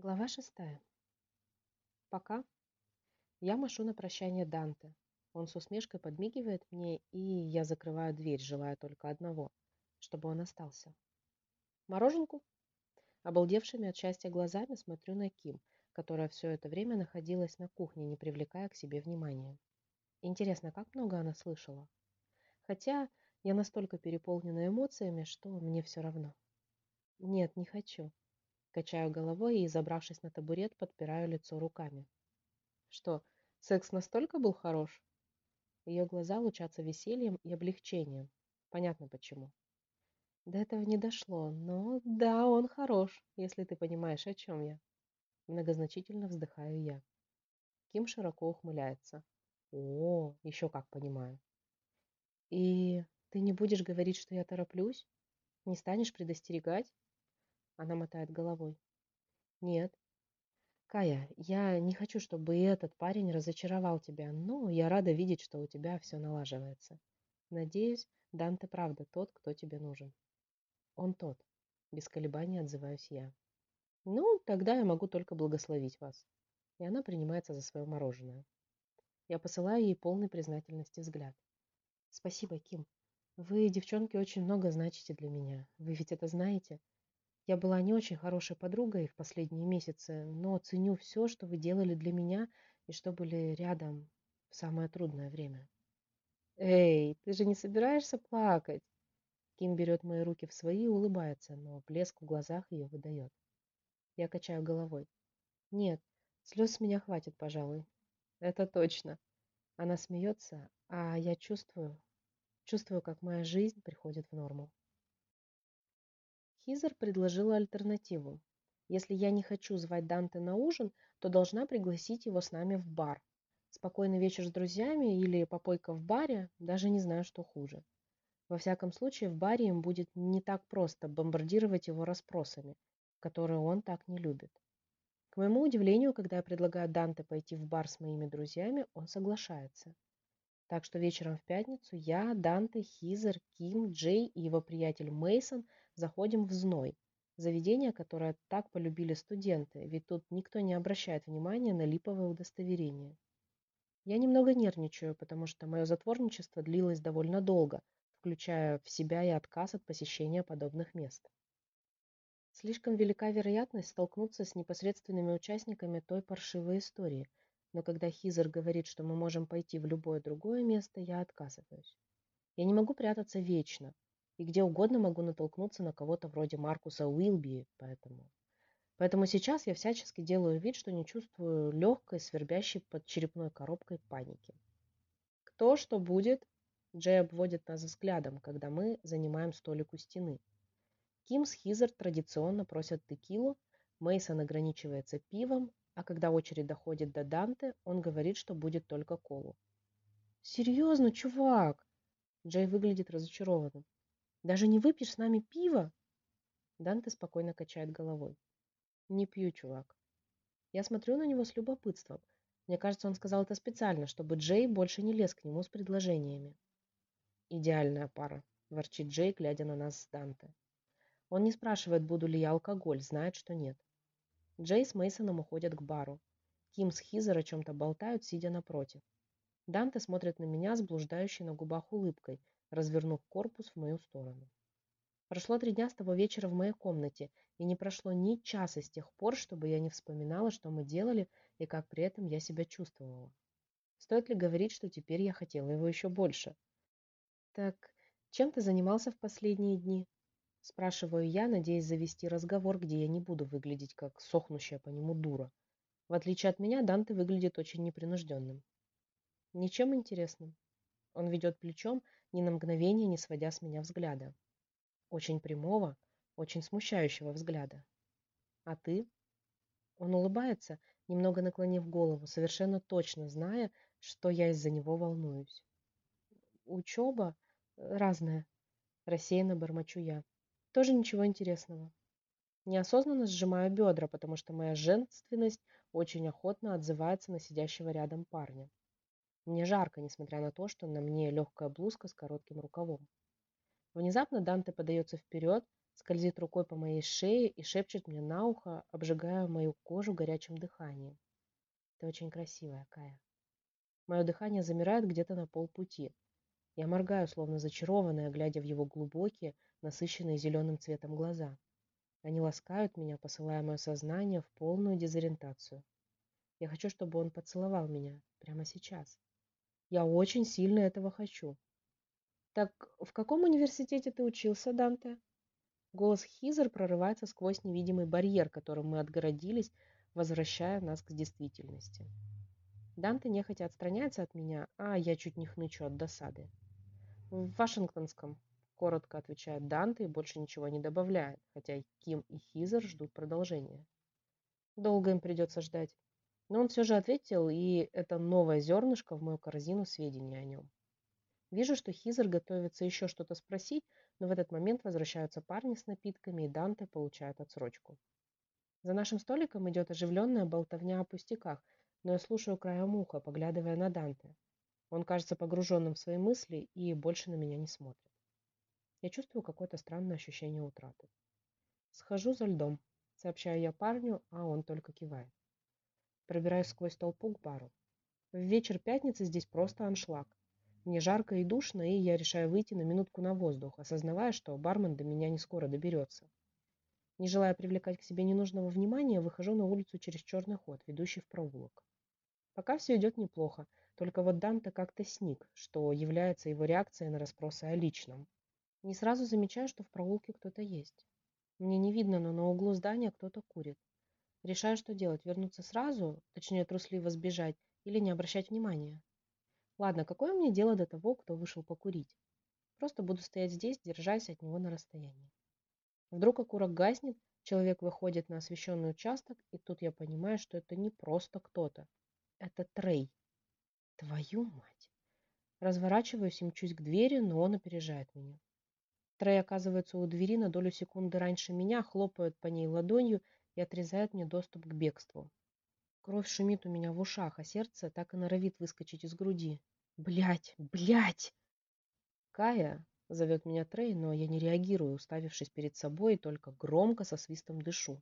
Глава шестая. Пока я машу на прощание Данте. Он с усмешкой подмигивает мне, и я закрываю дверь, желая только одного, чтобы он остался. Мороженку? Обалдевшими от счастья глазами смотрю на Ким, которая все это время находилась на кухне, не привлекая к себе внимания. Интересно, как много она слышала? Хотя я настолько переполнена эмоциями, что мне все равно. Нет, не хочу. Качаю головой и, забравшись на табурет, подпираю лицо руками. Что, секс настолько был хорош? Ее глаза лучатся весельем и облегчением. Понятно почему. До этого не дошло, но да, он хорош, если ты понимаешь, о чем я. Многозначительно вздыхаю я. Ким широко ухмыляется. О, еще как понимаю. И ты не будешь говорить, что я тороплюсь? Не станешь предостерегать? Она мотает головой. Нет. Кая, я не хочу, чтобы этот парень разочаровал тебя, но я рада видеть, что у тебя все налаживается. Надеюсь, Данте правда тот, кто тебе нужен. Он тот. Без колебаний отзываюсь я. Ну, тогда я могу только благословить вас. И она принимается за свое мороженое. Я посылаю ей полный признательности взгляд. Спасибо, Ким. Вы, девчонки, очень много значите для меня. Вы ведь это знаете? Я была не очень хорошей подругой в последние месяцы, но ценю все, что вы делали для меня и что были рядом в самое трудное время. Эй, ты же не собираешься плакать? Ким берет мои руки в свои и улыбается, но блеск в глазах ее выдает. Я качаю головой. Нет, слез с меня хватит, пожалуй. Это точно. Она смеется, а я чувствую, чувствую, как моя жизнь приходит в норму. Хизер предложила альтернативу. Если я не хочу звать Данте на ужин, то должна пригласить его с нами в бар. Спокойный вечер с друзьями или попойка в баре, даже не знаю, что хуже. Во всяком случае, в баре им будет не так просто бомбардировать его расспросами, которые он так не любит. К моему удивлению, когда я предлагаю Данте пойти в бар с моими друзьями, он соглашается. Так что вечером в пятницу я, Данте, Хизер, Ким, Джей и его приятель Мейсон заходим в Зной, заведение, которое так полюбили студенты, ведь тут никто не обращает внимания на липовое удостоверение. Я немного нервничаю, потому что мое затворничество длилось довольно долго, включая в себя и отказ от посещения подобных мест. Слишком велика вероятность столкнуться с непосредственными участниками той паршивой истории, но когда Хизер говорит, что мы можем пойти в любое другое место, я отказываюсь. Я не могу прятаться вечно, и где угодно могу натолкнуться на кого-то вроде Маркуса Уилби, поэтому... Поэтому сейчас я всячески делаю вид, что не чувствую легкой, свербящей под черепной коробкой паники. «Кто что будет?» Джей обводит нас взглядом, когда мы занимаем столик у стены. Ким с Хизер традиционно просят текилу, Мейсон ограничивается пивом, а когда очередь доходит до Данте, он говорит, что будет только колу. «Серьезно, чувак?» Джей выглядит разочарованным. Даже не выпьешь с нами пиво? Данте спокойно качает головой. Не пью, чувак. Я смотрю на него с любопытством. Мне кажется, он сказал это специально, чтобы Джей больше не лез к нему с предложениями. Идеальная пара, ворчит Джей, глядя на нас с Данте. Он не спрашивает, буду ли я алкоголь, знает, что нет. Джей с Мейсоном уходят к бару. Ким с Хизер о чем-то болтают, сидя напротив. Данте смотрит на меня с блуждающей на губах улыбкой, развернув корпус в мою сторону. Прошло три дня с того вечера в моей комнате, и не прошло ни часа с тех пор, чтобы я не вспоминала, что мы делали и как при этом я себя чувствовала. Стоит ли говорить, что теперь я хотела его еще больше? Так, чем ты занимался в последние дни? Спрашиваю я, надеясь завести разговор, где я не буду выглядеть как сохнущая по нему дура. В отличие от меня, Данте выглядит очень непринужденным. Ничем интересным. Он ведет плечом, ни на мгновение не сводя с меня взгляда. Очень прямого, очень смущающего взгляда. А ты? Он улыбается, немного наклонив голову, совершенно точно зная, что я из-за него волнуюсь. Учеба разная, рассеянно бормочу я. Тоже ничего интересного. Неосознанно сжимаю бедра, потому что моя женственность очень охотно отзывается на сидящего рядом парня. Мне жарко, несмотря на то, что на мне легкая блузка с коротким рукавом. Внезапно Данте подается вперед, скользит рукой по моей шее и шепчет мне на ухо, обжигая мою кожу горячим дыханием. Ты очень красивая, Кая. Мое дыхание замирает где-то на полпути. Я моргаю, словно зачарованная, глядя в его глубокие, насыщенные зеленым цветом глаза. Они ласкают меня, посылая мое сознание в полную дезориентацию. Я хочу, чтобы он поцеловал меня прямо сейчас. Я очень сильно этого хочу. Так в каком университете ты учился, Данте? Голос Хизер прорывается сквозь невидимый барьер, которым мы отгородились, возвращая нас к действительности. Данте нехотя отстраняется от меня, а я чуть не хнычу от досады. В Вашингтонском, коротко отвечает Данте и больше ничего не добавляет, хотя Ким и Хизер ждут продолжения. Долго им придется ждать. Но он все же ответил, и это новое зернышко в мою корзину сведений о нем. Вижу, что Хизер готовится еще что-то спросить, но в этот момент возвращаются парни с напитками, и Данте получает отсрочку. За нашим столиком идет оживленная болтовня о пустяках, но я слушаю краем уха, поглядывая на Данте. Он кажется погруженным в свои мысли и больше на меня не смотрит. Я чувствую какое-то странное ощущение утраты. «Схожу за льдом», — сообщаю я парню, а он только кивает. Пробираюсь сквозь толпу к бару. В вечер пятницы здесь просто аншлаг. Мне жарко и душно, и я решаю выйти на минутку на воздух, осознавая, что бармен до меня не скоро доберется. Не желая привлекать к себе ненужного внимания, выхожу на улицу через черный ход, ведущий в проулок. Пока все идет неплохо, только вот Данте как-то сник, что является его реакцией на расспросы о личном. Не сразу замечаю, что в проулке кто-то есть. Мне не видно, но на углу здания кто-то курит. Решаю, что делать, вернуться сразу, точнее трусливо сбежать, или не обращать внимания. Ладно, какое мне дело до того, кто вышел покурить? Просто буду стоять здесь, держась от него на расстоянии. Вдруг окурок гаснет, человек выходит на освещенный участок, и тут я понимаю, что это не просто кто-то. Это Трей. Твою мать! Разворачиваюсь и мчусь к двери, но он опережает меня. Трей оказывается у двери на долю секунды раньше меня, хлопает по ней ладонью и отрезает мне доступ к бегству. Кровь шумит у меня в ушах, а сердце так и норовит выскочить из груди. Блять, блять! Кая, зовет меня Трей, но я не реагирую, уставившись перед собой, и только громко со свистом дышу.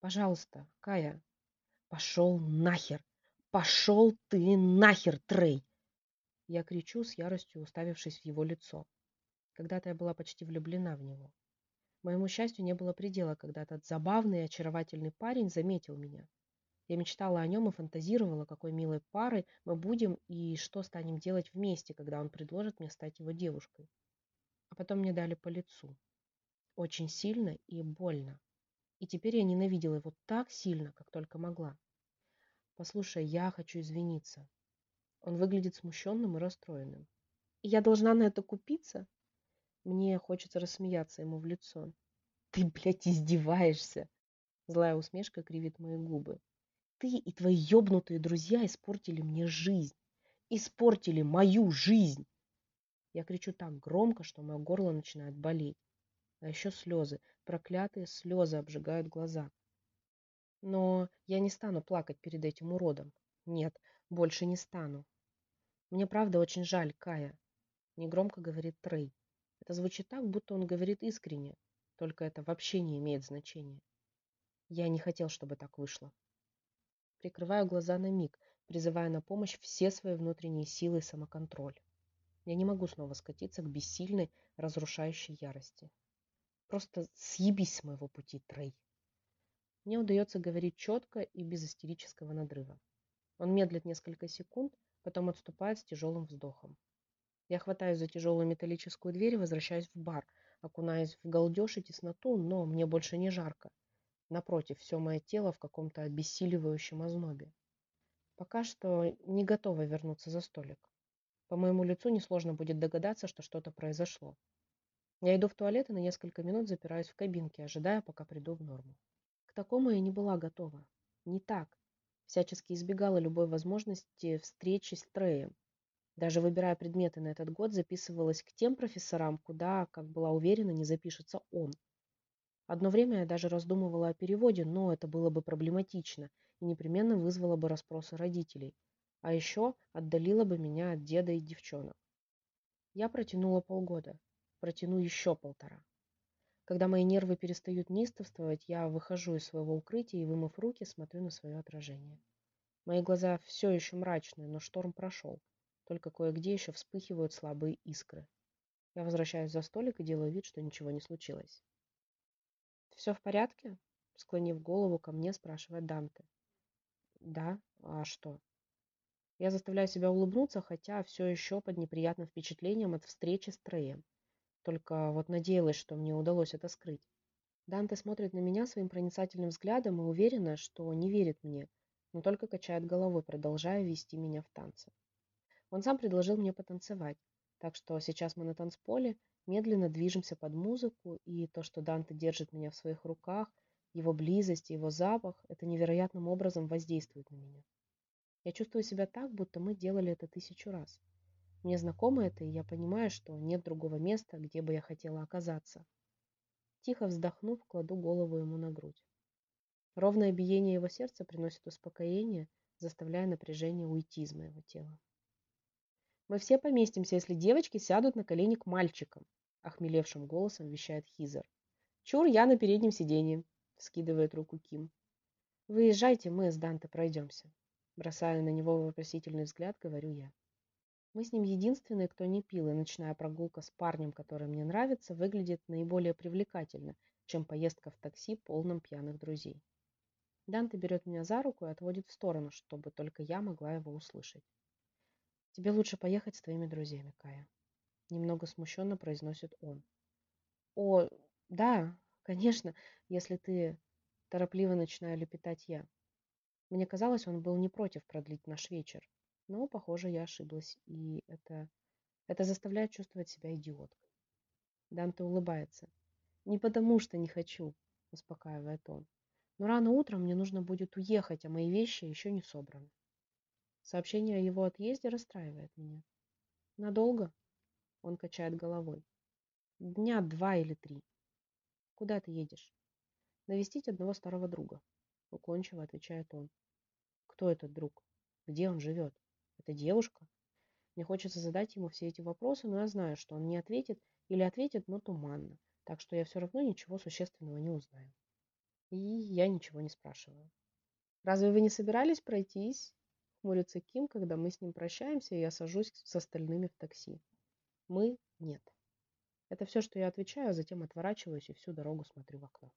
Пожалуйста, Кая. Пошел нахер! Пошел ты нахер, Трей! Я кричу с яростью, уставившись в его лицо. Когда-то я была почти влюблена в него. Моему счастью не было предела, когда этот забавный и очаровательный парень заметил меня. Я мечтала о нем и фантазировала, какой милой парой мы будем и что станем делать вместе, когда он предложит мне стать его девушкой. А потом мне дали по лицу. Очень сильно и больно. И теперь я ненавидела его так сильно, как только могла. Послушай, я хочу извиниться. Он выглядит смущенным и расстроенным. И я должна на это купиться? Мне хочется рассмеяться ему в лицо. Ты, блядь, издеваешься. Злая усмешка кривит мои губы. Ты и твои ёбнутые друзья испортили мне жизнь. Испортили мою жизнь. Я кричу так громко, что мое горло начинает болеть. А еще слезы, проклятые слезы обжигают глаза. Но я не стану плакать перед этим уродом. Нет, больше не стану. Мне правда очень жаль, Кая. Негромко говорит Трей. Это звучит так, будто он говорит искренне. Только это вообще не имеет значения. Я не хотел, чтобы так вышло. Прикрываю глаза на миг, призывая на помощь все свои внутренние силы и самоконтроль. Я не могу снова скатиться к бессильной, разрушающей ярости. Просто съебись с моего пути, Трей. Мне удается говорить четко и без истерического надрыва. Он медлит несколько секунд, потом отступает с тяжелым вздохом. Я хватаюсь за тяжелую металлическую дверь и возвращаюсь в бар, окунаясь в галдеж и тесноту, но мне больше не жарко. Напротив, все мое тело в каком-то обессиливающем ознобе. Пока что не готова вернуться за столик. По моему лицу несложно будет догадаться, что что-то произошло. Я иду в туалет и на несколько минут запираюсь в кабинке, ожидая, пока приду в норму. Такому я не была готова. Не так. Всячески избегала любой возможности встречи с Треем. Даже выбирая предметы на этот год, записывалась к тем профессорам, куда, как была уверена, не запишется он. Одно время я даже раздумывала о переводе, но это было бы проблематично и непременно вызвало бы расспросы родителей. А еще отдалило бы меня от деда и девчонок. Я протянула полгода. Протяну еще полтора. Когда мои нервы перестают неистовствовать, я выхожу из своего укрытия и, вымыв руки, смотрю на свое отражение. Мои глаза все еще мрачные, но шторм прошел. Только кое-где еще вспыхивают слабые искры. Я возвращаюсь за столик и делаю вид, что ничего не случилось. «Все в порядке?» Склонив голову ко мне, спрашивает Данте. «Да? А что?» Я заставляю себя улыбнуться, хотя все еще под неприятным впечатлением от встречи с Треем. Только вот надеялась, что мне удалось это скрыть. Данте смотрит на меня своим проницательным взглядом и уверена, что не верит мне, но только качает головой, продолжая вести меня в танцы. Он сам предложил мне потанцевать, так что сейчас мы на танцполе медленно движемся под музыку, и то, что Данте держит меня в своих руках, его близость его запах, это невероятным образом воздействует на меня. Я чувствую себя так, будто мы делали это тысячу раз. Мне знакомо это, и я понимаю, что нет другого места, где бы я хотела оказаться. Тихо вздохнув, кладу голову ему на грудь. Ровное биение его сердца приносит успокоение, заставляя напряжение уйти из моего тела. «Мы все поместимся, если девочки сядут на колени к мальчикам», — охмелевшим голосом вещает Хизер. «Чур, я на переднем сиденье», — скидывает руку Ким. «Выезжайте, мы с Данте пройдемся», — бросая на него вопросительный взгляд, говорю я. Мы с ним единственные, кто не пил, и ночная прогулка с парнем, который мне нравится, выглядит наиболее привлекательно, чем поездка в такси, полном пьяных друзей. Данте берет меня за руку и отводит в сторону, чтобы только я могла его услышать. «Тебе лучше поехать с твоими друзьями, Кая», — немного смущенно произносит он. «О, да, конечно, если ты...» Торопливо начинаю лепетать я. Мне казалось, он был не против продлить наш вечер, но, похоже, я ошиблась, и это... это заставляет чувствовать себя идиоткой. Данте улыбается. «Не потому, что не хочу», — успокаивает он. «Но рано утром мне нужно будет уехать, а мои вещи еще не собраны». Сообщение о его отъезде расстраивает меня. «Надолго?» — он качает головой. «Дня два или три». «Куда ты едешь?» «Навестить одного старого друга», — уклончиво отвечает он. «Кто этот друг? Где он живет?» Это девушка? Мне хочется задать ему все эти вопросы, но я знаю, что он не ответит или ответит, но туманно. Так что я все равно ничего существенного не узнаю. И я ничего не спрашиваю. «Разве вы не собирались пройтись?» Хмурится Ким, когда мы с ним прощаемся, и я сажусь с остальными в такси. Мы – нет. Это все, что я отвечаю, а затем отворачиваюсь и всю дорогу смотрю в окно.